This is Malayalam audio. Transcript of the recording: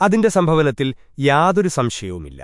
അതിന്റെ സംഭവനത്തിൽ യാതൊരു സംശയവുമില്ല